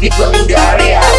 Di penggarean